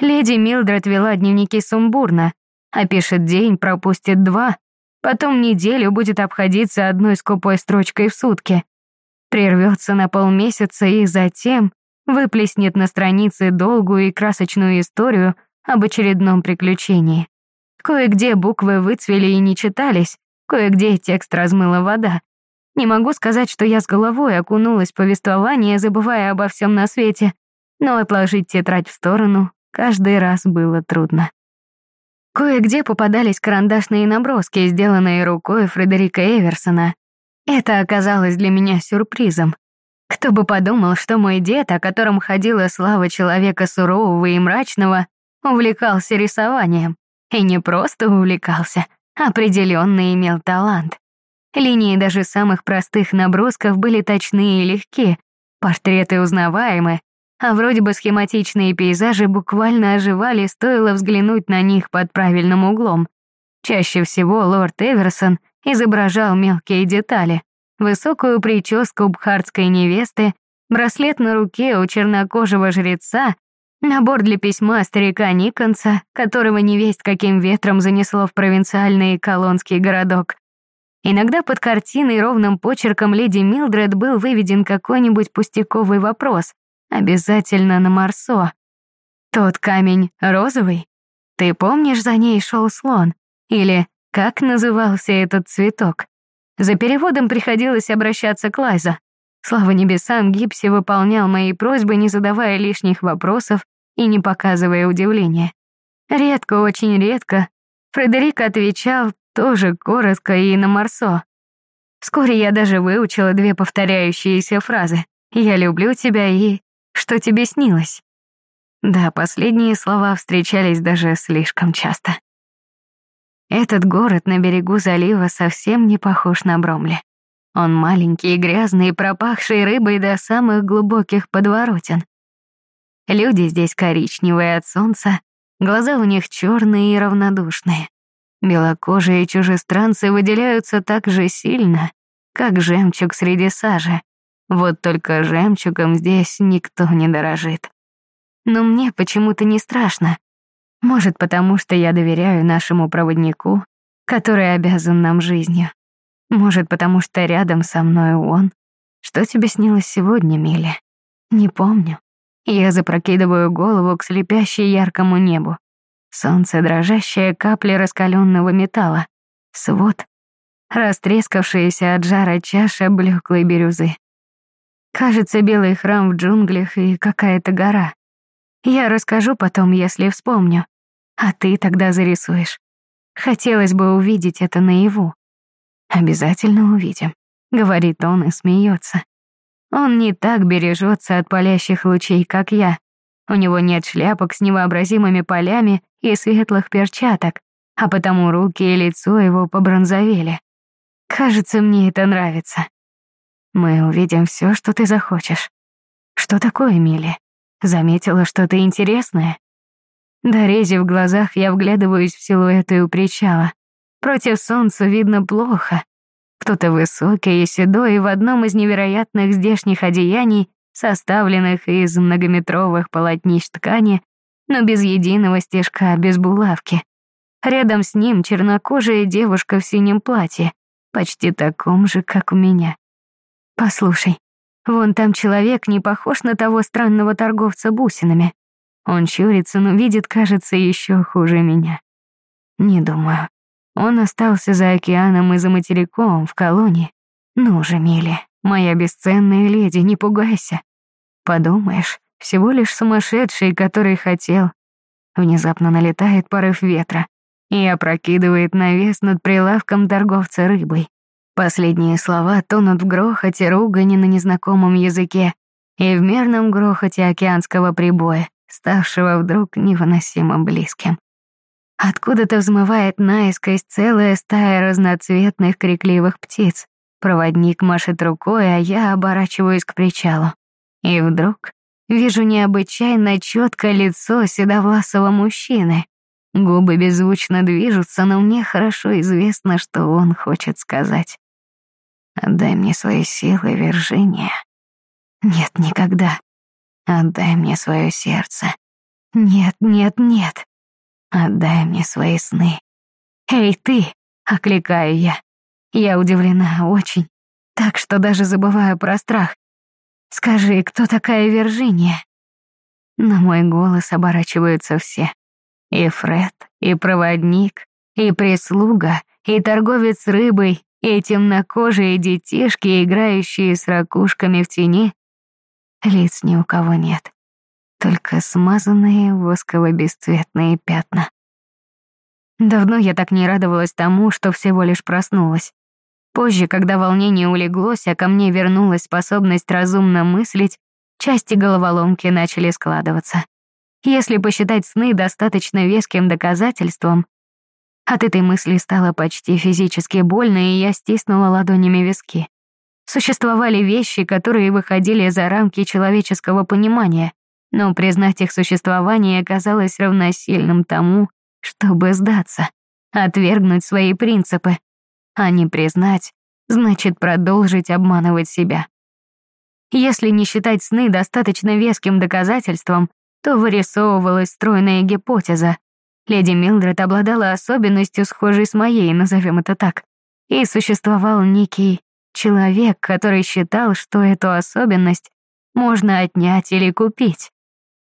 Леди Милдред вела дневники сумбурно, опишет день, пропустит два, потом неделю будет обходиться одной скупой строчкой в сутки, прервется на полмесяца и затем выплеснет на странице долгую и красочную историю об очередном приключении. Кое-где буквы выцвели и не читались, кое-где текст размыла вода. Не могу сказать, что я с головой окунулась в повествование, забывая обо всем на свете, но отложить тетрадь в сторону каждый раз было трудно. Кое-где попадались карандашные наброски, сделанные рукой Фредерика Эверсона. Это оказалось для меня сюрпризом. Кто бы подумал, что мой дед, о котором ходила слава человека сурового и мрачного, увлекался рисованием. И не просто увлекался, определенно имел талант. Линии даже самых простых набросков были точны и легки, портреты узнаваемы, а вроде бы схематичные пейзажи буквально оживали, стоило взглянуть на них под правильным углом. Чаще всего лорд Эверсон изображал мелкие детали. Высокую прическу бхардской невесты, браслет на руке у чернокожего жреца, набор для письма старика Никонса, которого невесть каким ветром занесло в провинциальный колонский городок. Иногда под картиной ровным почерком леди Милдред был выведен какой-нибудь пустяковый вопрос, Обязательно на Марсо. Тот камень розовый? Ты помнишь, за ней шел слон? Или как назывался этот цветок? За переводом приходилось обращаться к Лайза. Слава небесам, Гипси выполнял мои просьбы, не задавая лишних вопросов и не показывая удивления. Редко, очень редко, Фредерик отвечал тоже коротко и на Марсо. Вскоре я даже выучила две повторяющиеся фразы «Я люблю тебя» и что тебе снилось?» Да, последние слова встречались даже слишком часто. Этот город на берегу залива совсем не похож на Бромли. Он маленький, грязный, пропахший рыбой до самых глубоких подворотен. Люди здесь коричневые от солнца, глаза у них черные и равнодушные. Белокожие чужестранцы выделяются так же сильно, как жемчуг среди сажи. Вот только жемчугом здесь никто не дорожит. Но мне почему-то не страшно. Может, потому что я доверяю нашему проводнику, который обязан нам жизнью. Может, потому что рядом со мной он. Что тебе снилось сегодня, Милли? Не помню. Я запрокидываю голову к слепящей яркому небу. Солнце, дрожащие капли раскаленного металла. Свод. Растрескавшаяся от жара чаша блеклой бирюзы. Кажется, белый храм в джунглях и какая-то гора. Я расскажу потом, если вспомню. А ты тогда зарисуешь. Хотелось бы увидеть это наяву. Обязательно увидим, говорит он и смеется. Он не так бережется от палящих лучей, как я. У него нет шляпок с невообразимыми полями и светлых перчаток, а потому руки и лицо его побронзовели. Кажется, мне это нравится. Мы увидим все, что ты захочешь. Что такое, Милли? Заметила что-то интересное? Дорезив в глазах, я вглядываюсь в силуэты у причала. Против солнца видно плохо. Кто-то высокий и седой в одном из невероятных здешних одеяний, составленных из многометровых полотнищ ткани, но без единого стежка, без булавки. Рядом с ним чернокожая девушка в синем платье, почти таком же, как у меня. «Послушай, вон там человек не похож на того странного торговца бусинами. Он чурится, но видит, кажется, еще хуже меня. Не думаю. Он остался за океаном и за материком, в колонии. Ну же, Милли, моя бесценная леди, не пугайся. Подумаешь, всего лишь сумасшедший, который хотел. Внезапно налетает порыв ветра и опрокидывает навес над прилавком торговца рыбой. Последние слова тонут в грохоте ругани на незнакомом языке и в мерном грохоте океанского прибоя, ставшего вдруг невыносимо близким. Откуда-то взмывает наискось целая стая разноцветных крикливых птиц. Проводник машет рукой, а я оборачиваюсь к причалу. И вдруг вижу необычайно четкое лицо седовласого мужчины. Губы беззвучно движутся, но мне хорошо известно, что он хочет сказать. Отдай мне свои силы, Виржиния. Нет, никогда. Отдай мне свое сердце. Нет, нет, нет. Отдай мне свои сны. Эй, ты, окликаю я. Я удивлена очень, так что даже забываю про страх. Скажи, кто такая Виржиния? На мой голос оборачиваются все. И Фред, и проводник, и прислуга, и торговец рыбой, и темнокожие детишки, играющие с ракушками в тени. Лиц ни у кого нет, только смазанные восково-бесцветные пятна. Давно я так не радовалась тому, что всего лишь проснулась. Позже, когда волнение улеглось, а ко мне вернулась способность разумно мыслить, части головоломки начали складываться. Если посчитать сны достаточно веским доказательством, от этой мысли стало почти физически больно, и я стиснула ладонями виски. Существовали вещи, которые выходили за рамки человеческого понимания, но признать их существование оказалось равносильным тому, чтобы сдаться, отвергнуть свои принципы, а не признать, значит продолжить обманывать себя. Если не считать сны достаточно веским доказательством, то вырисовывалась стройная гипотеза, Леди Милдред обладала особенностью, схожей с моей, назовем это так. И существовал некий человек, который считал, что эту особенность можно отнять или купить.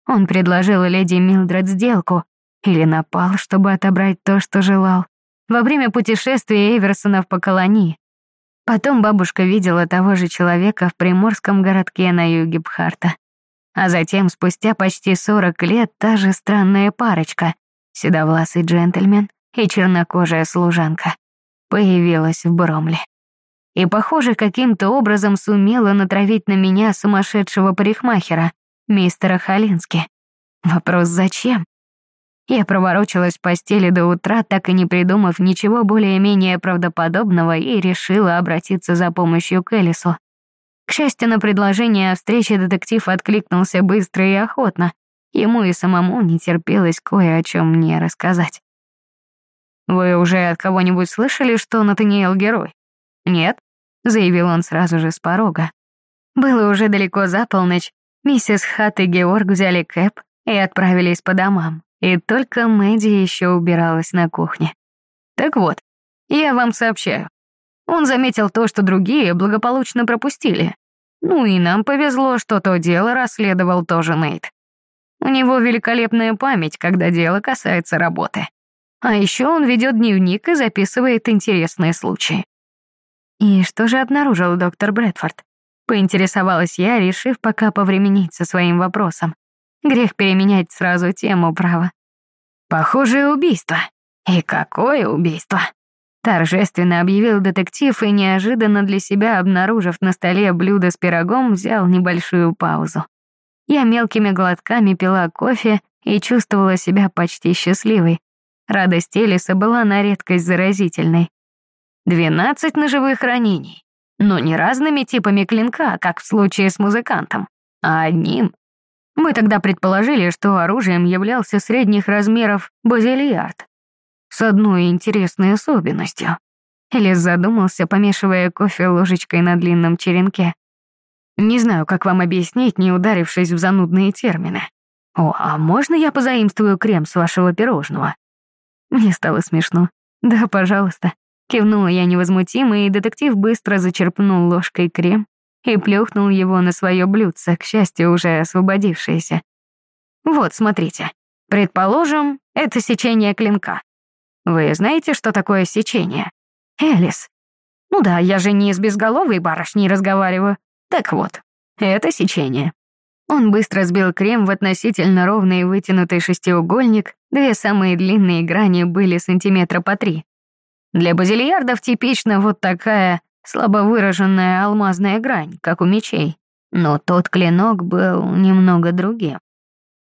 Он предложил леди Милдред сделку или напал, чтобы отобрать то, что желал. Во время путешествия Эверсонов по колонии. Потом бабушка видела того же человека в приморском городке на юге Бхарта. А затем, спустя почти 40 лет, та же странная парочка, седовласый джентльмен и чернокожая служанка, появилась в Бромле. И, похоже, каким-то образом сумела натравить на меня сумасшедшего парикмахера, мистера Халински. Вопрос «зачем?» Я проворочилась в постели до утра, так и не придумав ничего более-менее правдоподобного, и решила обратиться за помощью к Элису. К счастью, на предложение о встрече детектив откликнулся быстро и охотно, Ему и самому не терпелось кое о чем мне рассказать. «Вы уже от кого-нибудь слышали, что Натаниэл герой?» «Нет», — заявил он сразу же с порога. Было уже далеко за полночь, миссис Хат и Георг взяли кэп и отправились по домам, и только Мэдди еще убиралась на кухне. «Так вот, я вам сообщаю. Он заметил то, что другие благополучно пропустили. Ну и нам повезло, что то дело расследовал тоже Нейт. У него великолепная память, когда дело касается работы. А еще он ведет дневник и записывает интересные случаи. И что же обнаружил доктор Брэдфорд? Поинтересовалась я, решив пока повременить со своим вопросом. Грех переменять сразу тему, право. Похожее убийство. И какое убийство? Торжественно объявил детектив и, неожиданно для себя обнаружив на столе блюдо с пирогом, взял небольшую паузу. Я мелкими глотками пила кофе и чувствовала себя почти счастливой. Радость Элиса была на редкость заразительной. Двенадцать ножевых ранений. Но не разными типами клинка, как в случае с музыкантом, а одним. Мы тогда предположили, что оружием являлся средних размеров базильярд. С одной интересной особенностью. Элис задумался, помешивая кофе ложечкой на длинном черенке. Не знаю, как вам объяснить, не ударившись в занудные термины. О, а можно я позаимствую крем с вашего пирожного? Мне стало смешно. Да, пожалуйста. Кивнула я невозмутимо, и детектив быстро зачерпнул ложкой крем и плюхнул его на свое блюдце, к счастью, уже освободившееся. Вот, смотрите. Предположим, это сечение клинка. Вы знаете, что такое сечение? Элис. Ну да, я же не с безголовой барышней разговариваю. Так вот, это сечение. Он быстро сбил крем в относительно ровный вытянутый шестиугольник, две самые длинные грани были сантиметра по три. Для базильярдов типично вот такая слабо выраженная алмазная грань, как у мечей. Но тот клинок был немного другим.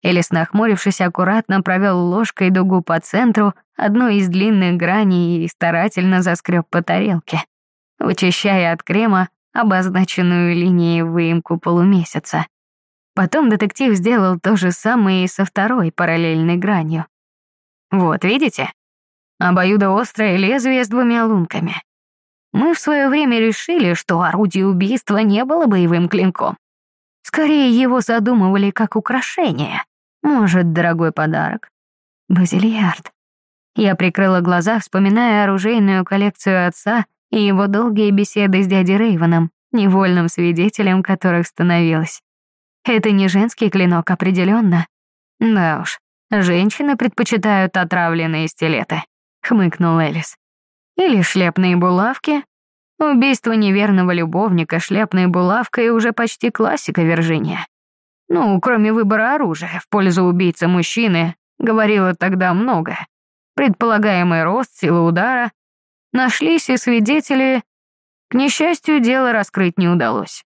Элис, нахмурившись, аккуратно провел ложкой дугу по центру одной из длинных граней и старательно заскреб по тарелке. Вычищая от крема обозначенную линией выемку полумесяца. Потом детектив сделал то же самое и со второй параллельной гранью. Вот, видите? Обоюдоострое лезвие с двумя лунками. Мы в свое время решили, что орудие убийства не было боевым клинком. Скорее, его задумывали как украшение. Может, дорогой подарок? Базильярд. Я прикрыла глаза, вспоминая оружейную коллекцию отца и его долгие беседы с дядей Рейвоном, невольным свидетелем которых становилась. Это не женский клинок, определенно. Да уж, женщины предпочитают отравленные стилеты, хмыкнул Элис. Или шляпные булавки. Убийство неверного любовника шляпной булавкой уже почти классика Виржиния. Ну, кроме выбора оружия в пользу убийцы мужчины, говорила тогда многое. Предполагаемый рост, сила удара. Нашлись и свидетели. К несчастью, дело раскрыть не удалось.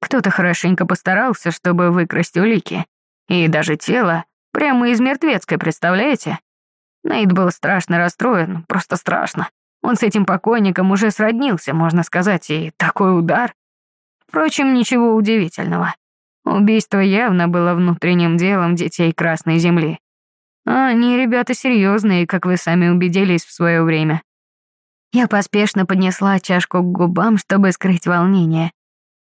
Кто-то хорошенько постарался, чтобы выкрасть улики. И даже тело прямо из мертвецкой, представляете? Нейт был страшно расстроен, просто страшно. Он с этим покойником уже сроднился, можно сказать, и такой удар. Впрочем, ничего удивительного. Убийство явно было внутренним делом детей Красной Земли. А они ребята серьезные, как вы сами убедились в свое время. Я поспешно поднесла чашку к губам, чтобы скрыть волнение.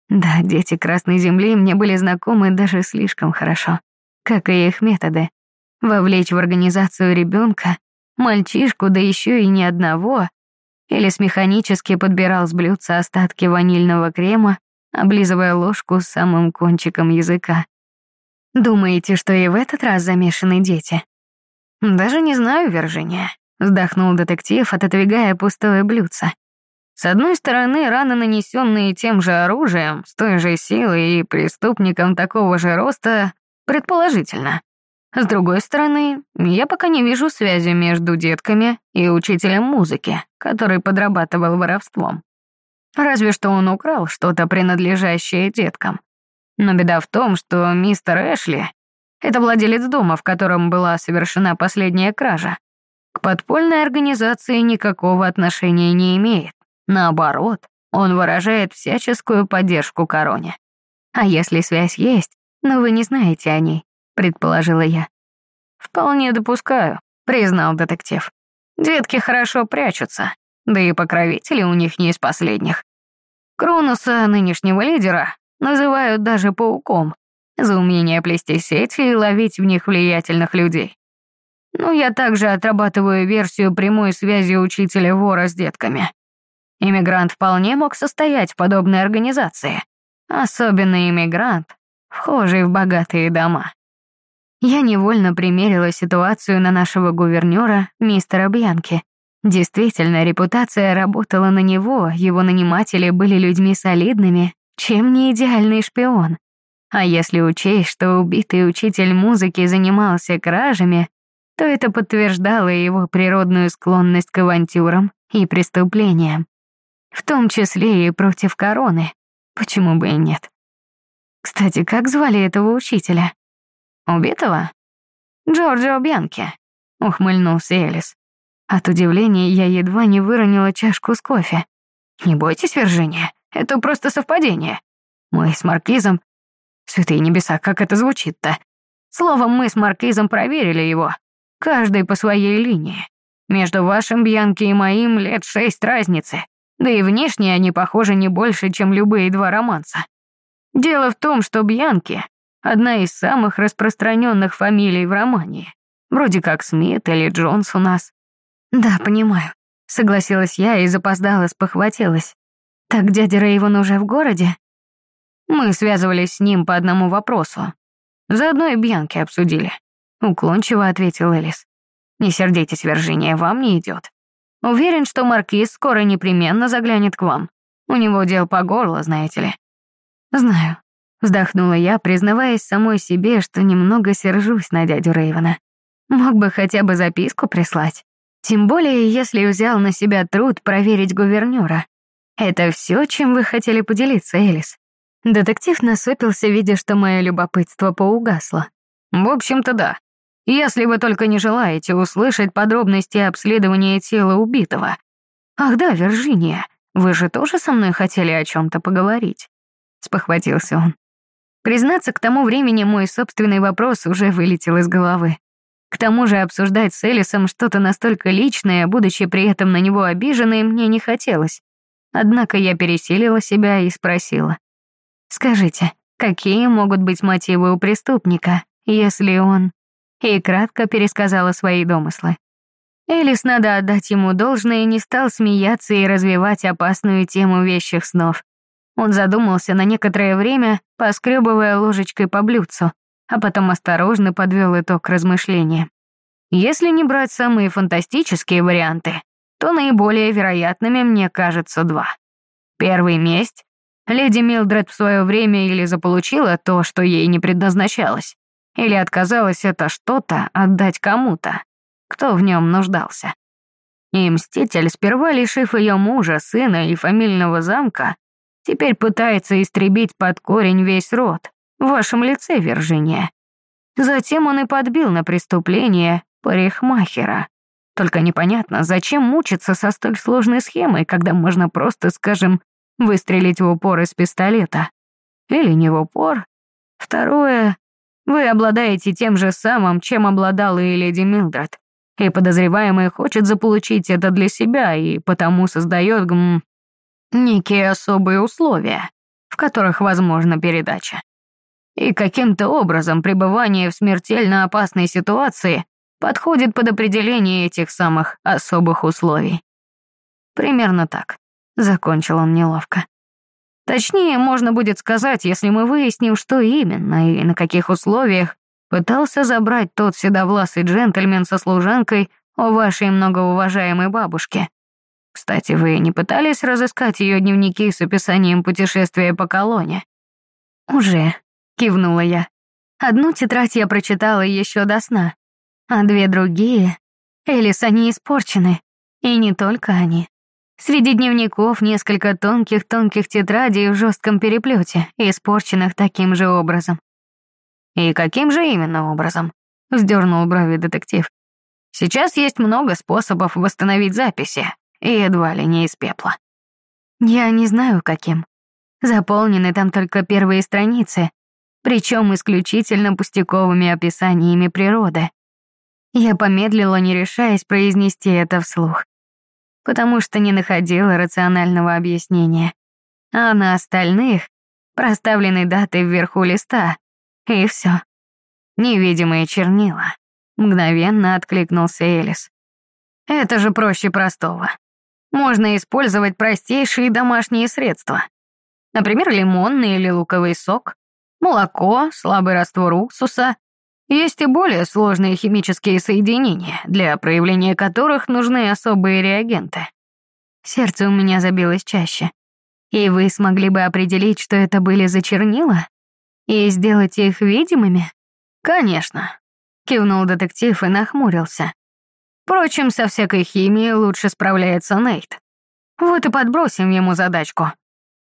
Да, дети Красной Земли мне были знакомы даже слишком хорошо, как и их методы. Вовлечь в организацию ребенка, мальчишку, да еще и не одного, или механически подбирал с блюдца остатки ванильного крема, облизывая ложку с самым кончиком языка. «Думаете, что и в этот раз замешаны дети?» «Даже не знаю, Виржиния», — вздохнул детектив, отодвигая пустое блюдце. «С одной стороны, раны, нанесенные тем же оружием, с той же силой и преступником такого же роста, предположительно. С другой стороны, я пока не вижу связи между детками и учителем музыки, который подрабатывал воровством. Разве что он украл что-то, принадлежащее деткам. Но беда в том, что мистер Эшли — это владелец дома, в котором была совершена последняя кража. К подпольной организации никакого отношения не имеет. Наоборот, он выражает всяческую поддержку короне. А если связь есть, но вы не знаете о ней, предположила я. Вполне допускаю, признал детектив. Детки хорошо прячутся, да и покровители у них не из последних. Кронуса, нынешнего лидера, называют даже пауком за умение плести сети и ловить в них влиятельных людей. Но я также отрабатываю версию прямой связи учителя-вора с детками. Иммигрант вполне мог состоять в подобной организации. Особенно иммигрант, вхожий в богатые дома. Я невольно примерила ситуацию на нашего гувернера, мистера Бьянки. Действительно, репутация работала на него, его наниматели были людьми солидными, чем не идеальный шпион. А если учесть, что убитый учитель музыки занимался кражами, то это подтверждало его природную склонность к авантюрам и преступлениям. В том числе и против короны. Почему бы и нет? Кстати, как звали этого учителя? Убитого? Джорджо Бьянки, ухмыльнулся Элис. От удивления я едва не выронила чашку с кофе. «Не бойтесь, Виржиния, это просто совпадение. Мы с Маркизом... Святые небеса, как это звучит-то? Словом, мы с Маркизом проверили его. Каждый по своей линии. Между вашим Бьянки и моим лет шесть разницы. Да и внешне они похожи не больше, чем любые два романса. Дело в том, что Бьянки — одна из самых распространенных фамилий в романе. Вроде как Смит или Джонс у нас. «Да, понимаю», — согласилась я и запоздала, спохватилась. «Так дядя Рейвен уже в городе?» Мы связывались с ним по одному вопросу. Заодно и Бьянки обсудили. Уклончиво ответил Элис. «Не сердитесь, Виржиния, вам не идет. Уверен, что Маркиз скоро непременно заглянет к вам. У него дел по горло, знаете ли». «Знаю», — вздохнула я, признаваясь самой себе, что немного сержусь на дядю Рейвена. Мог бы хотя бы записку прислать. Тем более, если взял на себя труд проверить гувернера. Это все, чем вы хотели поделиться, Элис? Детектив насупился, видя, что мое любопытство поугасло. В общем-то, да. Если вы только не желаете услышать подробности обследования тела убитого. Ах да, Виржиния, вы же тоже со мной хотели о чем-то поговорить. Спохватился он. Признаться, к тому времени мой собственный вопрос уже вылетел из головы. К тому же обсуждать с Элисом что-то настолько личное, будучи при этом на него обиженной, мне не хотелось. Однако я пересилила себя и спросила. «Скажите, какие могут быть мотивы у преступника, если он и кратко пересказала свои домыслы. Элис, надо отдать ему должное, не стал смеяться и развивать опасную тему вещих снов. Он задумался на некоторое время, поскребывая ложечкой по блюдцу, а потом осторожно подвел итог размышления. Если не брать самые фантастические варианты, то наиболее вероятными мне кажется два. Первый — месть. Леди Милдред в свое время или заполучила то, что ей не предназначалось, или отказалась это что-то отдать кому-то, кто в нем нуждался. И Мститель, сперва лишив ее мужа, сына и фамильного замка, теперь пытается истребить под корень весь род, в вашем лице, Виржиния. Затем он и подбил на преступление парикмахера. Только непонятно, зачем мучиться со столь сложной схемой, когда можно просто, скажем, выстрелить в упор из пистолета. Или не в упор. Второе, вы обладаете тем же самым, чем обладала и леди Милдред. И подозреваемый хочет заполучить это для себя, и потому создает гм, некие особые условия, в которых возможна передача. И каким-то образом пребывание в смертельно опасной ситуации подходит под определение этих самых особых условий. Примерно так. Закончил он неловко. Точнее, можно будет сказать, если мы выясним, что именно и на каких условиях пытался забрать тот седовласый джентльмен со служанкой у вашей многоуважаемой бабушки. Кстати, вы не пытались разыскать ее дневники с описанием путешествия по колонне? Уже, кивнула я. Одну тетрадь я прочитала еще до сна, а две другие... Элис, они испорчены. И не только они. Среди дневников несколько тонких-тонких тетрадей в жестком переплете, испорченных таким же образом. «И каким же именно образом?» — вздернул брови детектив. «Сейчас есть много способов восстановить записи, и едва ли не из пепла». «Я не знаю, каким. Заполнены там только первые страницы, причем исключительно пустяковыми описаниями природы. Я помедлила, не решаясь произнести это вслух потому что не находила рационального объяснения. А на остальных проставлены даты вверху листа, и все. Невидимые чернила. Мгновенно откликнулся Элис. Это же проще простого. Можно использовать простейшие домашние средства. Например, лимонный или луковый сок, молоко, слабый раствор уксуса, есть и более сложные химические соединения, для проявления которых нужны особые реагенты. Сердце у меня забилось чаще. И вы смогли бы определить, что это были за чернила? И сделать их видимыми? Конечно. Кивнул детектив и нахмурился. Впрочем, со всякой химией лучше справляется Нейт. Вот и подбросим ему задачку.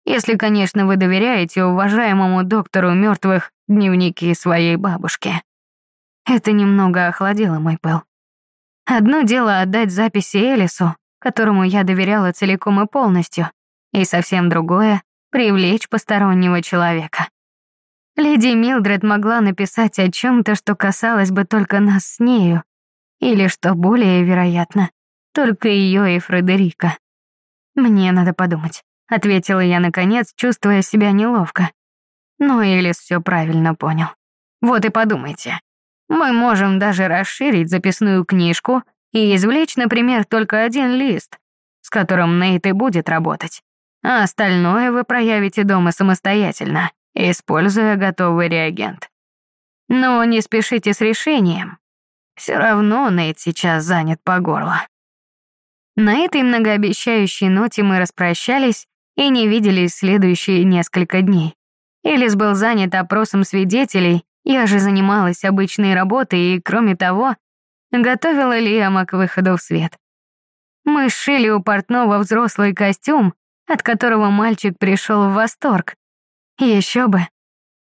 Если, конечно, вы доверяете уважаемому доктору мертвых дневники своей бабушки. Это немного охладило мой пыл. Одно дело отдать записи Элису, которому я доверяла целиком и полностью, и совсем другое — привлечь постороннего человека. Леди Милдред могла написать о чем то что касалось бы только нас с нею, или, что более вероятно, только ее и Фредерика. «Мне надо подумать», — ответила я наконец, чувствуя себя неловко. Но Элис все правильно понял. «Вот и подумайте. Мы можем даже расширить записную книжку и извлечь, например, только один лист, с которым Нейт и будет работать, а остальное вы проявите дома самостоятельно, используя готовый реагент. Но не спешите с решением. Все равно Нейт сейчас занят по горло. На этой многообещающей ноте мы распрощались и не виделись следующие несколько дней. Элис был занят опросом свидетелей я же занималась обычной работой и, кроме того, готовила Лиама к выходу в свет. Мы сшили у портного взрослый костюм, от которого мальчик пришел в восторг. Еще бы.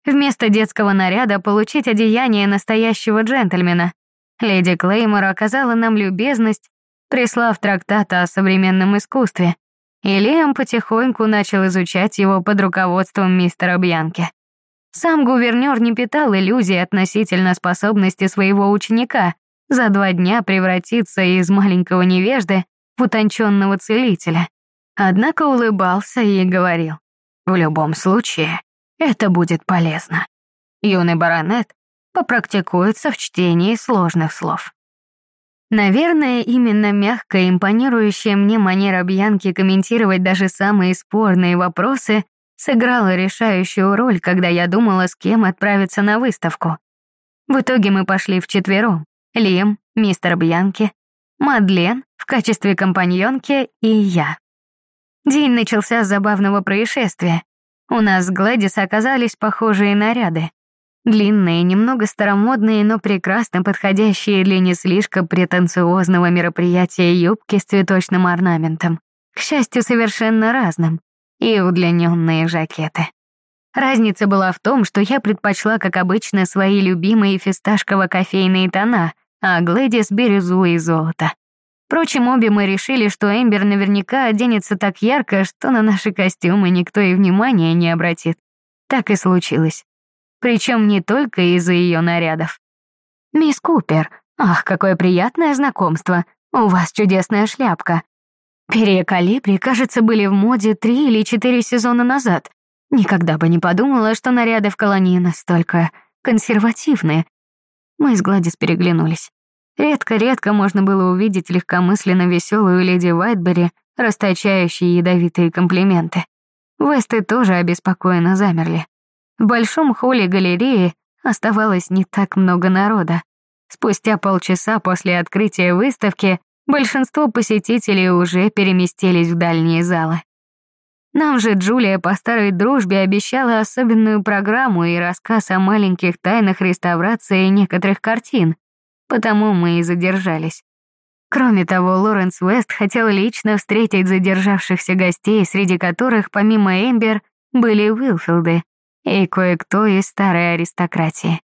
Вместо детского наряда получить одеяние настоящего джентльмена. Леди Клеймор оказала нам любезность, прислав трактат о современном искусстве, и Лиам потихоньку начал изучать его под руководством мистера Бьянки. Сам гувернёр не питал иллюзий относительно способности своего ученика за два дня превратиться из маленького невежды в утонченного целителя. Однако улыбался и говорил, в любом случае, это будет полезно. Юный баронет попрактикуется в чтении сложных слов. Наверное, именно мягкая, импонирующая мне манера Бьянки комментировать даже самые спорные вопросы сыграла решающую роль, когда я думала, с кем отправиться на выставку. В итоге мы пошли вчетвером. Лим, мистер Бьянки, Мадлен в качестве компаньонки и я. День начался с забавного происшествия. У нас с Гладис оказались похожие наряды. Длинные, немного старомодные, но прекрасно подходящие для не слишком претенциозного мероприятия юбки с цветочным орнаментом. К счастью, совершенно разным. И удлиненные жакеты. Разница была в том, что я предпочла, как обычно, свои любимые фисташково-кофейные тона, а Глэдис — бирюзу и золото. Впрочем, обе мы решили, что Эмбер наверняка оденется так ярко, что на наши костюмы никто и внимания не обратит. Так и случилось. Причем не только из-за ее нарядов. «Мисс Купер, ах, какое приятное знакомство. У вас чудесная шляпка. Перья калибри, кажется, были в моде три или четыре сезона назад. Никогда бы не подумала, что наряды в колонии настолько консервативные. Мы с Гладис переглянулись. Редко-редко можно было увидеть легкомысленно веселую леди Вайтбери, расточающие ядовитые комплименты. Весты тоже обеспокоенно замерли. В большом холле галереи оставалось не так много народа. Спустя полчаса после открытия выставки большинство посетителей уже переместились в дальние залы. Нам же Джулия по старой дружбе обещала особенную программу и рассказ о маленьких тайнах реставрации некоторых картин, потому мы и задержались. Кроме того, Лоренс Уэст хотел лично встретить задержавшихся гостей, среди которых, помимо Эмбер, были Уилфилды и кое-кто из старой аристократии.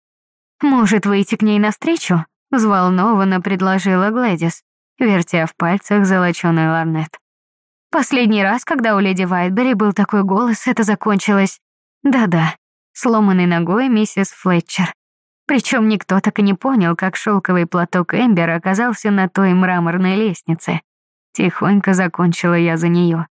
«Может, выйти к ней навстречу?» — взволнованно предложила Глэдис, вертя в пальцах золочёный ларнет. Последний раз, когда у леди Вайтбери был такой голос, это закончилось... Да-да, сломанной ногой миссис Флетчер. Причем никто так и не понял, как шелковый платок Эмбер оказался на той мраморной лестнице. Тихонько закончила я за нее.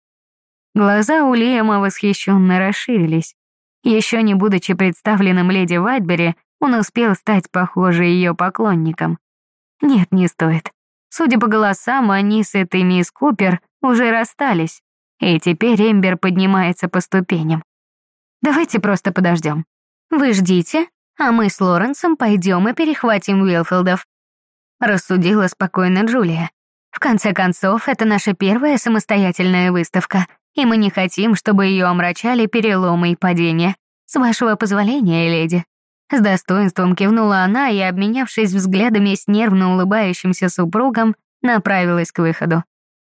Глаза у Лиэма восхищенно расширились. Еще не будучи представленным леди Вайтбери, он успел стать похоже ее поклонником. Нет, не стоит. Судя по голосам, они с этой мисс Купер уже расстались, и теперь Эмбер поднимается по ступеням. Давайте просто подождем. Вы ждите, а мы с Лоренсом пойдем и перехватим Уилфилдов. Рассудила спокойно Джулия. В конце концов, это наша первая самостоятельная выставка, и мы не хотим, чтобы ее омрачали переломы и падения. С вашего позволения, леди. С достоинством кивнула она и, обменявшись взглядами с нервно улыбающимся супругом, направилась к выходу.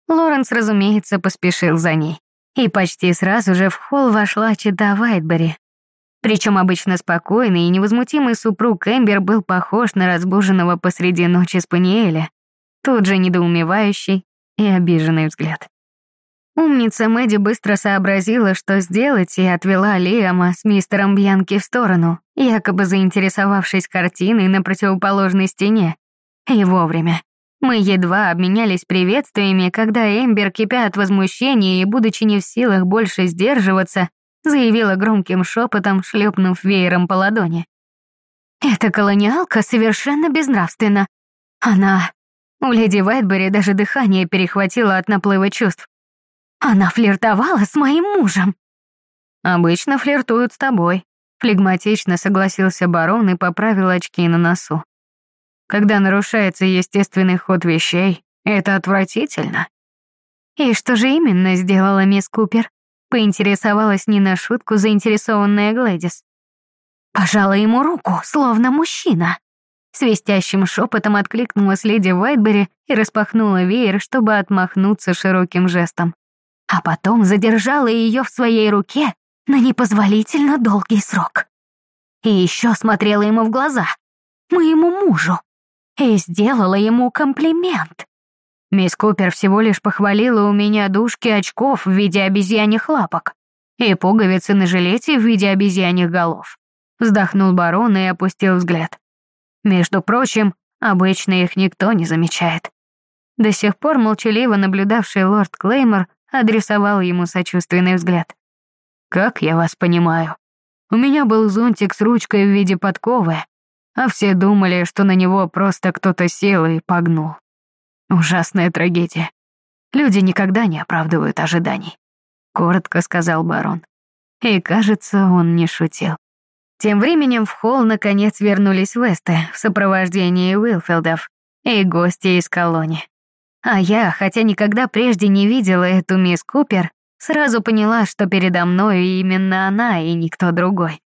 Лоренс, разумеется, поспешил за ней. И почти сразу же в холл вошла чита Вайтбери, причем обычно спокойный и невозмутимый супруг Эмбер был похож на разбуженного посреди ночи спаниеля. Тут же недоумевающий и обиженный взгляд. Умница Мэдди быстро сообразила, что сделать, и отвела Лиама с мистером Бьянки в сторону, якобы заинтересовавшись картиной на противоположной стене. И вовремя. Мы едва обменялись приветствиями, когда Эмбер, кипя от возмущения и будучи не в силах больше сдерживаться, заявила громким шепотом, шлепнув веером по ладони. «Эта колониалка совершенно безнравственна. Она...» У леди Вайтбери даже дыхание перехватило от наплыва чувств. «Она флиртовала с моим мужем». «Обычно флиртуют с тобой», — флегматично согласился барон и поправил очки на носу. «Когда нарушается естественный ход вещей, это отвратительно». «И что же именно сделала мисс Купер?» Поинтересовалась не на шутку заинтересованная Глэдис. Пожала ему руку, словно мужчина. Свистящим шепотом откликнулась леди Вайтбери и распахнула веер, чтобы отмахнуться широким жестом. А потом задержала ее в своей руке на непозволительно долгий срок. И еще смотрела ему в глаза, моему мужу, и сделала ему комплимент. Мисс Купер всего лишь похвалила у меня дужки очков в виде обезьяньих лапок и пуговицы на жилете в виде обезьяньих голов. Вздохнул барон и опустил взгляд. Между прочим, обычно их никто не замечает. До сих пор молчаливо наблюдавший лорд Клеймор адресовал ему сочувственный взгляд. «Как я вас понимаю? У меня был зонтик с ручкой в виде подковы, а все думали, что на него просто кто-то сел и погнул. Ужасная трагедия. Люди никогда не оправдывают ожиданий», — коротко сказал барон. И, кажется, он не шутил. Тем временем в холл наконец вернулись Весты в сопровождении Уилфилдов и гости из колонии. А я, хотя никогда прежде не видела эту мисс Купер, сразу поняла, что передо мной именно она и никто другой.